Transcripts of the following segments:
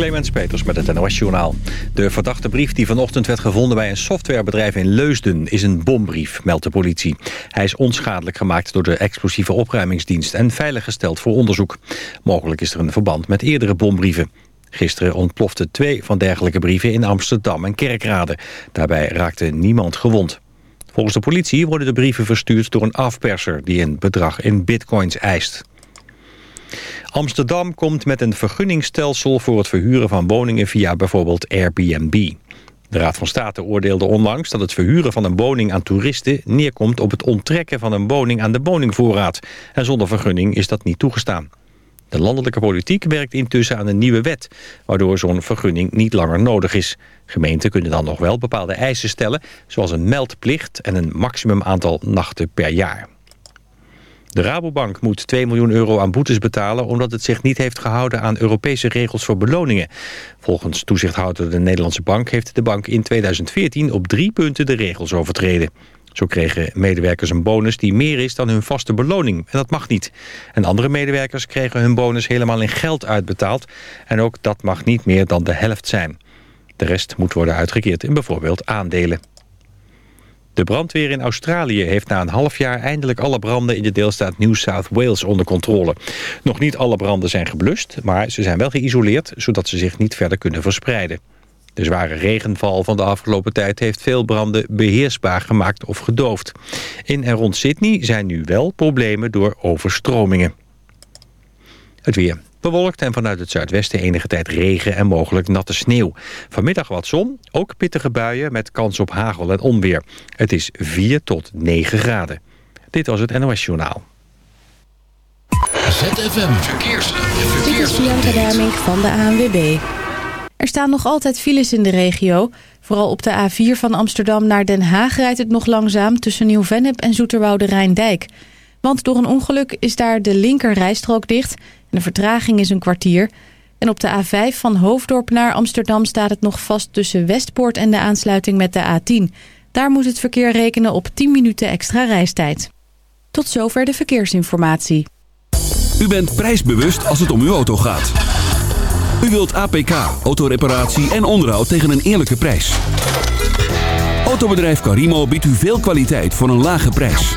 Clemens Peters met het NOS Journaal. De verdachte brief die vanochtend werd gevonden bij een softwarebedrijf in Leusden... is een bombrief, meldt de politie. Hij is onschadelijk gemaakt door de explosieve opruimingsdienst... en veiliggesteld voor onderzoek. Mogelijk is er een verband met eerdere bombrieven. Gisteren ontploften twee van dergelijke brieven in Amsterdam en Kerkrade. Daarbij raakte niemand gewond. Volgens de politie worden de brieven verstuurd door een afperser... die een bedrag in bitcoins eist. Amsterdam komt met een vergunningstelsel voor het verhuren van woningen via bijvoorbeeld Airbnb. De Raad van State oordeelde onlangs dat het verhuren van een woning aan toeristen neerkomt op het onttrekken van een woning aan de woningvoorraad. En zonder vergunning is dat niet toegestaan. De landelijke politiek werkt intussen aan een nieuwe wet... waardoor zo'n vergunning niet langer nodig is. Gemeenten kunnen dan nog wel bepaalde eisen stellen... zoals een meldplicht en een maximum aantal nachten per jaar. De Rabobank moet 2 miljoen euro aan boetes betalen... omdat het zich niet heeft gehouden aan Europese regels voor beloningen. Volgens toezichthouder de Nederlandse Bank... heeft de bank in 2014 op drie punten de regels overtreden. Zo kregen medewerkers een bonus die meer is dan hun vaste beloning. En dat mag niet. En andere medewerkers kregen hun bonus helemaal in geld uitbetaald. En ook dat mag niet meer dan de helft zijn. De rest moet worden uitgekeerd in bijvoorbeeld aandelen. De brandweer in Australië heeft na een half jaar eindelijk alle branden in de deelstaat New South Wales onder controle. Nog niet alle branden zijn geblust, maar ze zijn wel geïsoleerd, zodat ze zich niet verder kunnen verspreiden. De zware regenval van de afgelopen tijd heeft veel branden beheersbaar gemaakt of gedoofd. In en rond Sydney zijn nu wel problemen door overstromingen. Het weer. Bewolkt en vanuit het zuidwesten enige tijd regen en mogelijk natte sneeuw. Vanmiddag wat zon, ook pittige buien met kans op hagel en onweer. Het is 4 tot 9 graden. Dit was het NOS Journaal. ZFM Verkeers. Dit is Bianca Damink van de ANWB. Er staan nog altijd files in de regio. Vooral op de A4 van Amsterdam naar Den Haag rijdt het nog langzaam... tussen Nieuw-Vennep en Zoeterwoude Rijndijk. Want door een ongeluk is daar de linker rijstrook dicht... de vertraging is een kwartier. En op de A5 van Hoofddorp naar Amsterdam staat het nog vast... tussen Westpoort en de aansluiting met de A10. Daar moet het verkeer rekenen op 10 minuten extra reistijd. Tot zover de verkeersinformatie. U bent prijsbewust als het om uw auto gaat. U wilt APK, autoreparatie en onderhoud tegen een eerlijke prijs. Autobedrijf Carimo biedt u veel kwaliteit voor een lage prijs.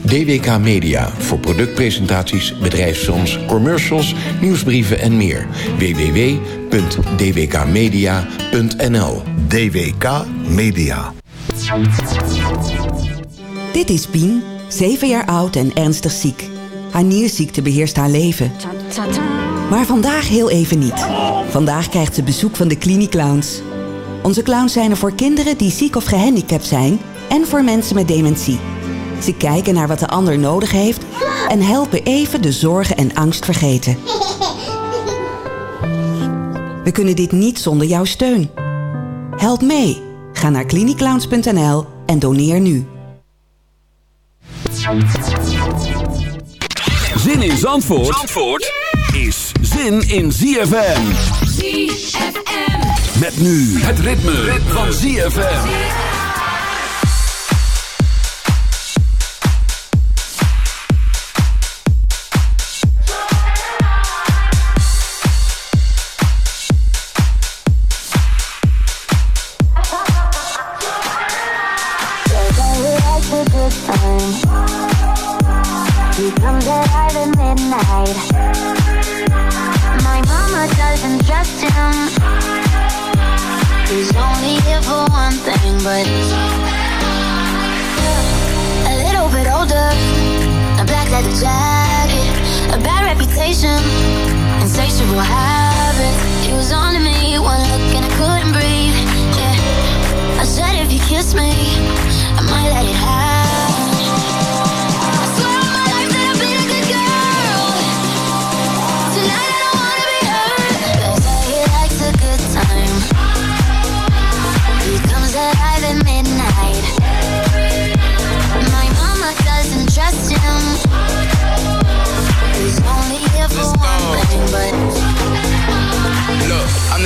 DWK Media voor productpresentaties, bedrijfsfilms, commercials, nieuwsbrieven en meer. www.dwkmedia.nl DWK Media. Dit is Pien, 7 jaar oud en ernstig ziek. Haar nierziekte beheerst haar leven. Maar vandaag heel even niet. Vandaag krijgt ze bezoek van de Cliniclowns. Onze clowns zijn er voor kinderen die ziek of gehandicapt zijn... en voor mensen met dementie. Ze kijken naar wat de ander nodig heeft... en helpen even de zorgen en angst vergeten. We kunnen dit niet zonder jouw steun. Help mee. Ga naar cliniclowns.nl en doneer nu. Zin in Zandvoort, Zandvoort is zin in ZFM. ZFM. Met nu het ritme, van ZFM. Trust. He's only here for one thing, but a little bit older, a black leather jacket, a bad reputation, insatiable habit. He was on me, one look and I couldn't breathe. Yeah, I said if you kiss me, I might let it happen.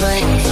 One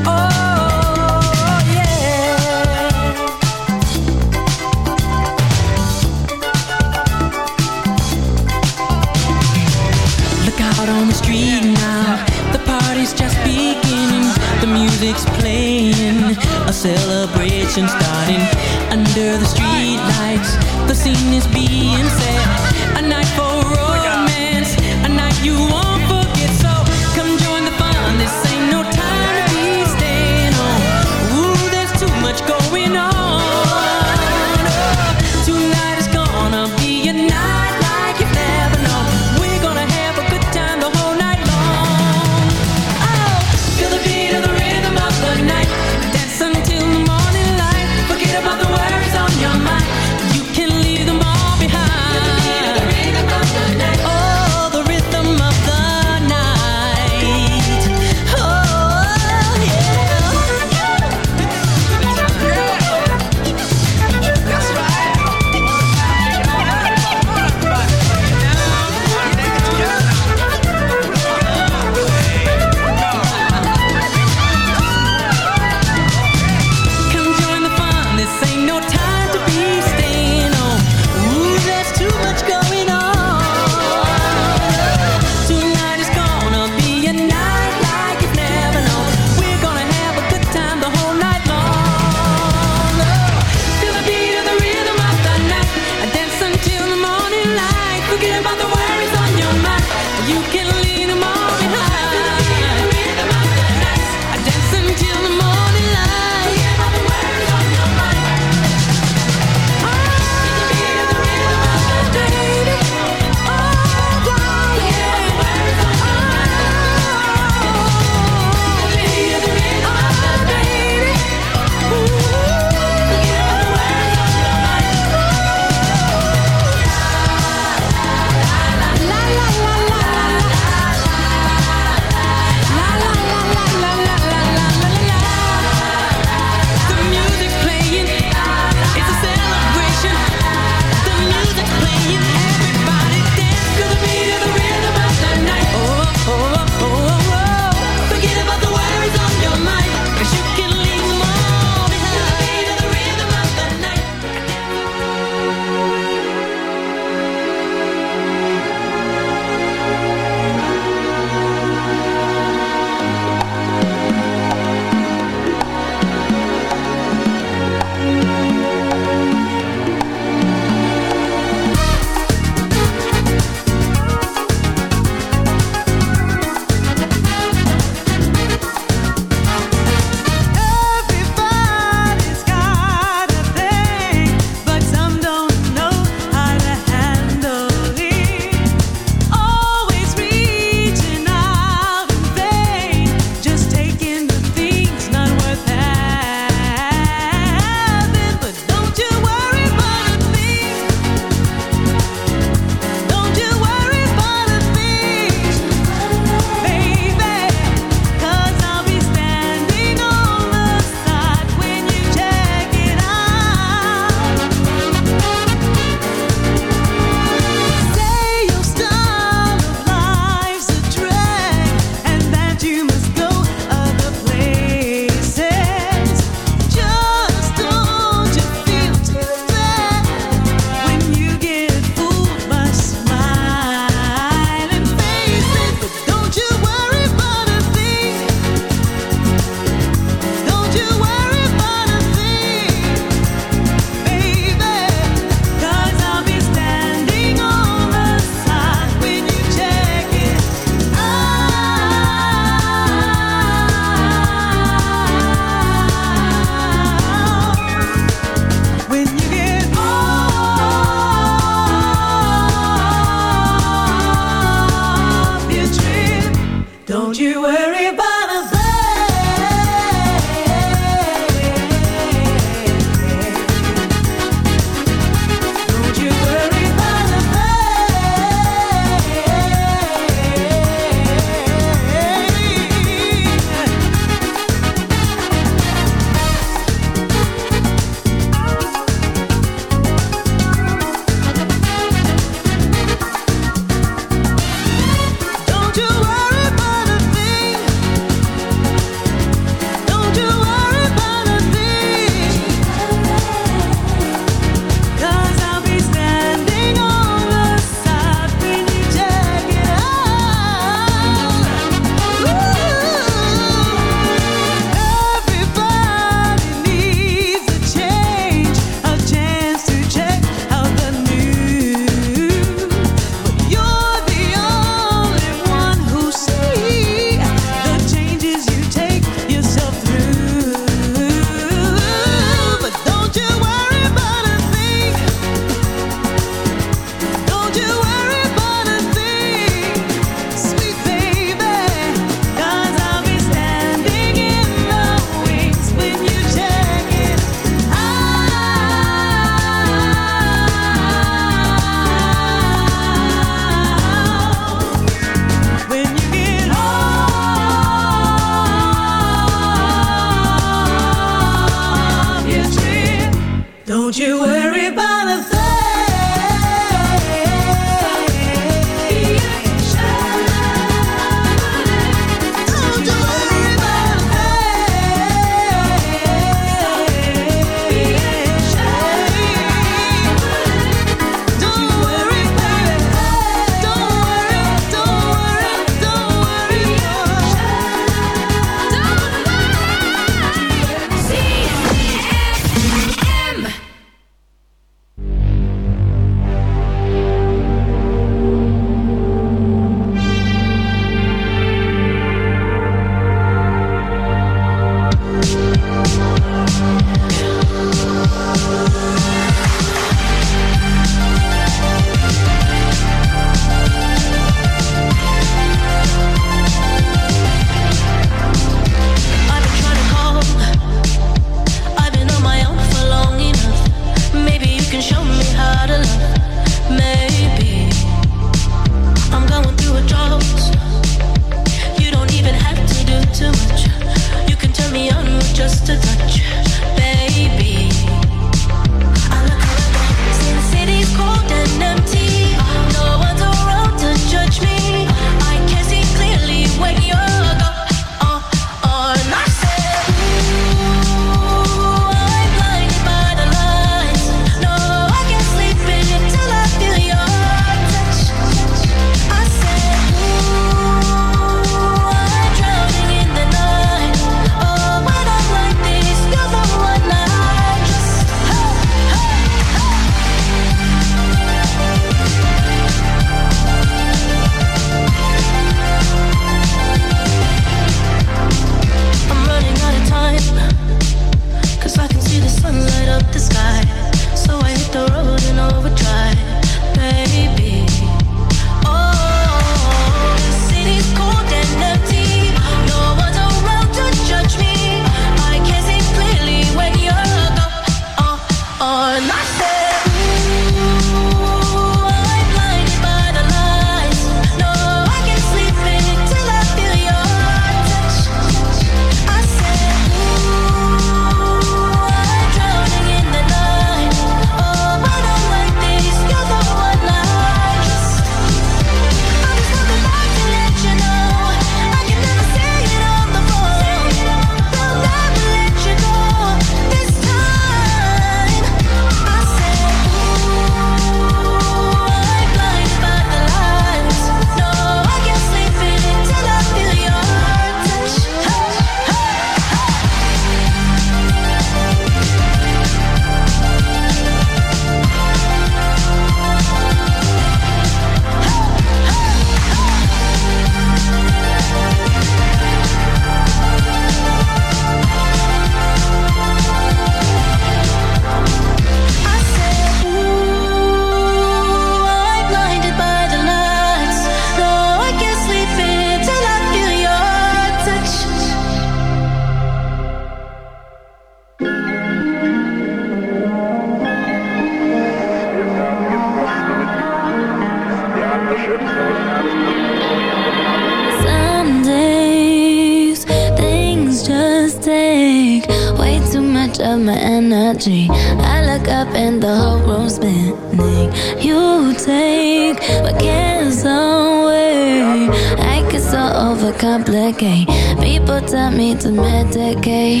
Feel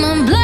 my blood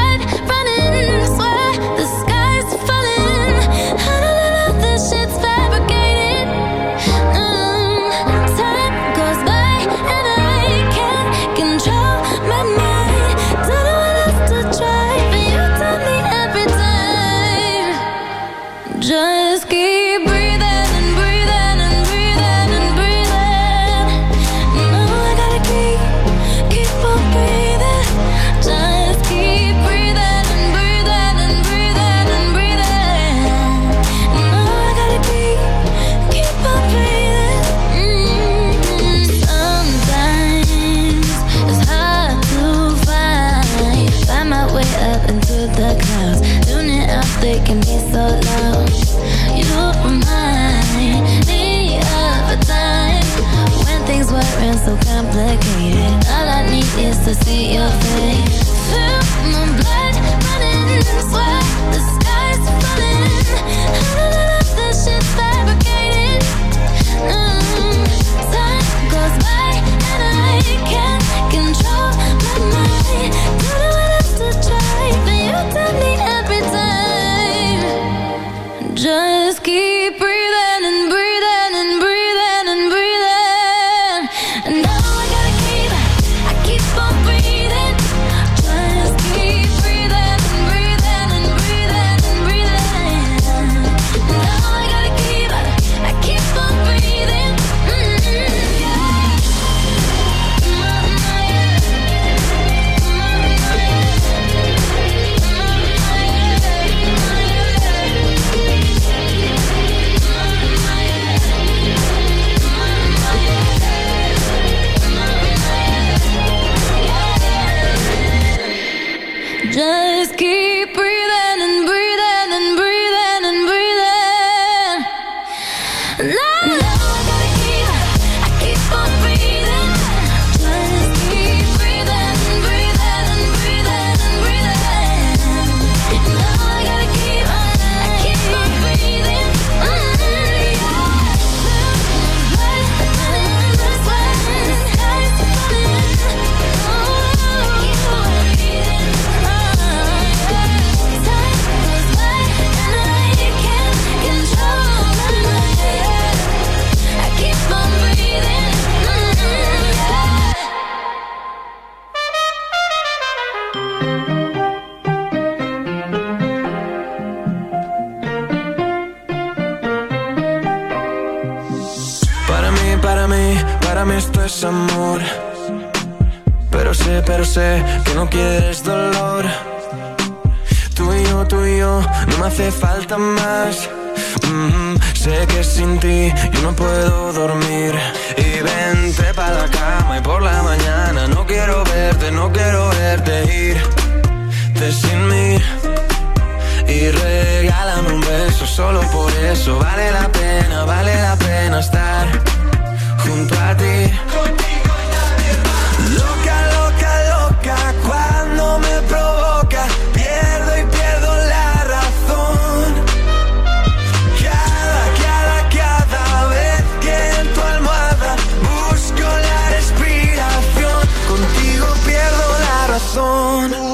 la razón.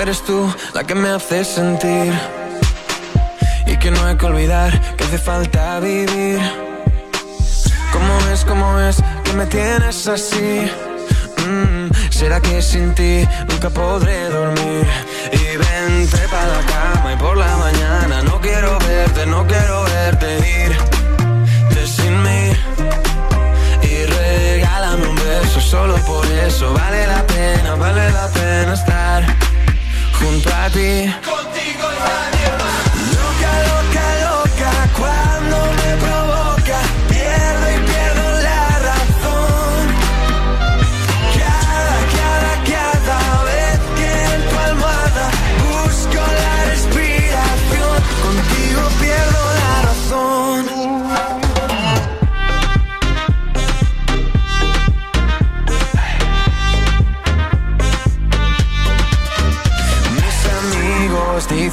Eres tú, la que me hace sentir. Y que no hay que olvidar que hace falta vivir. ¿Cómo ves, cómo ves me tienes así? Mm, ¿Será que sin ti nunca podré dormir? Y vente para la cama y por la mañana No quiero verte, no quiero verte irte sin mí y regálame un beso, solo por eso vale la pena, vale la pena estar junto a ti.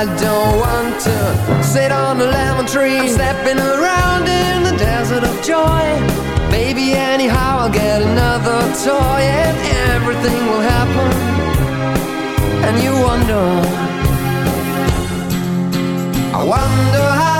I don't want to sit on a lemon tree. I'm stepping around in the desert of joy. Baby, anyhow, I'll get another toy and everything will happen. And you wonder. I wonder how,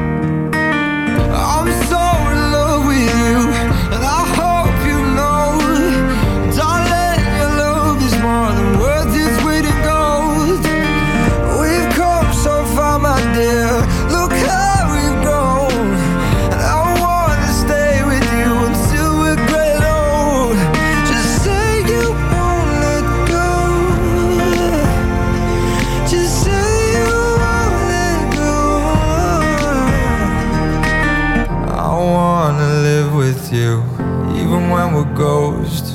when we're.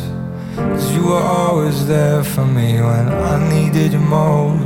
Cause you were always there for me when I needed you most.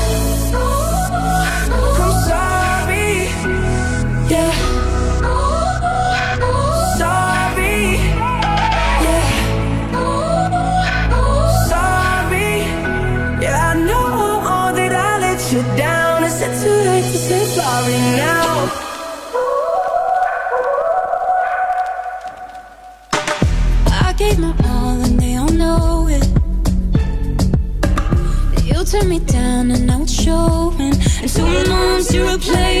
Months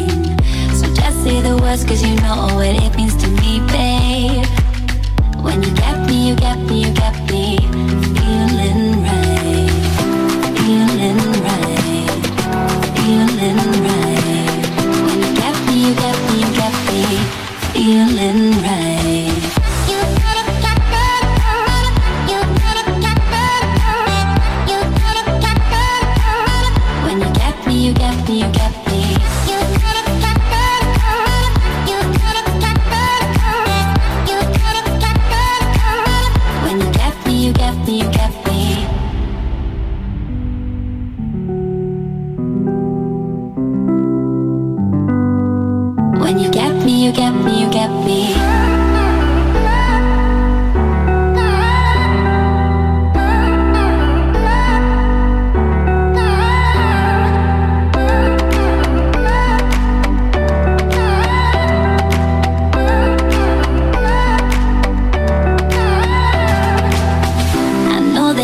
Words, cause you know what it means to me, babe. When you got me, you got me, you got me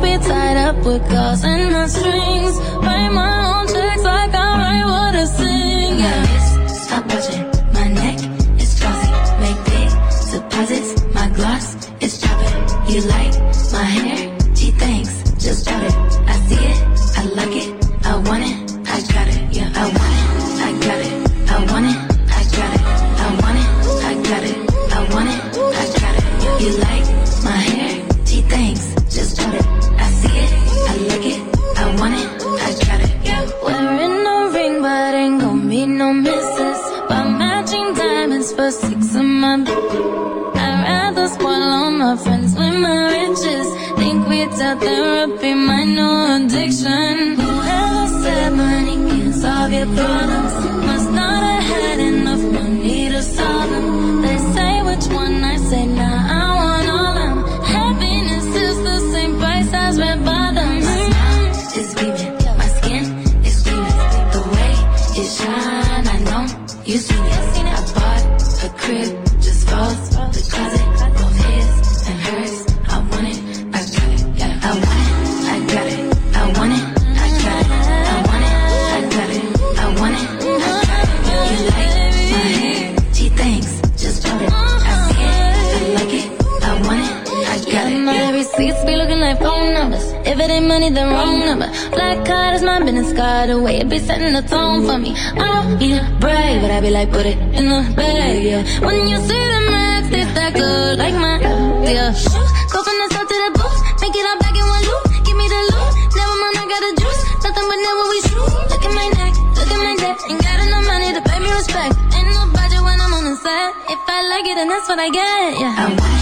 Be tied up with calls and not strings. Write my own checks like I write what I sing. Yeah. Stop watching. Like it, then that's what I get, yeah.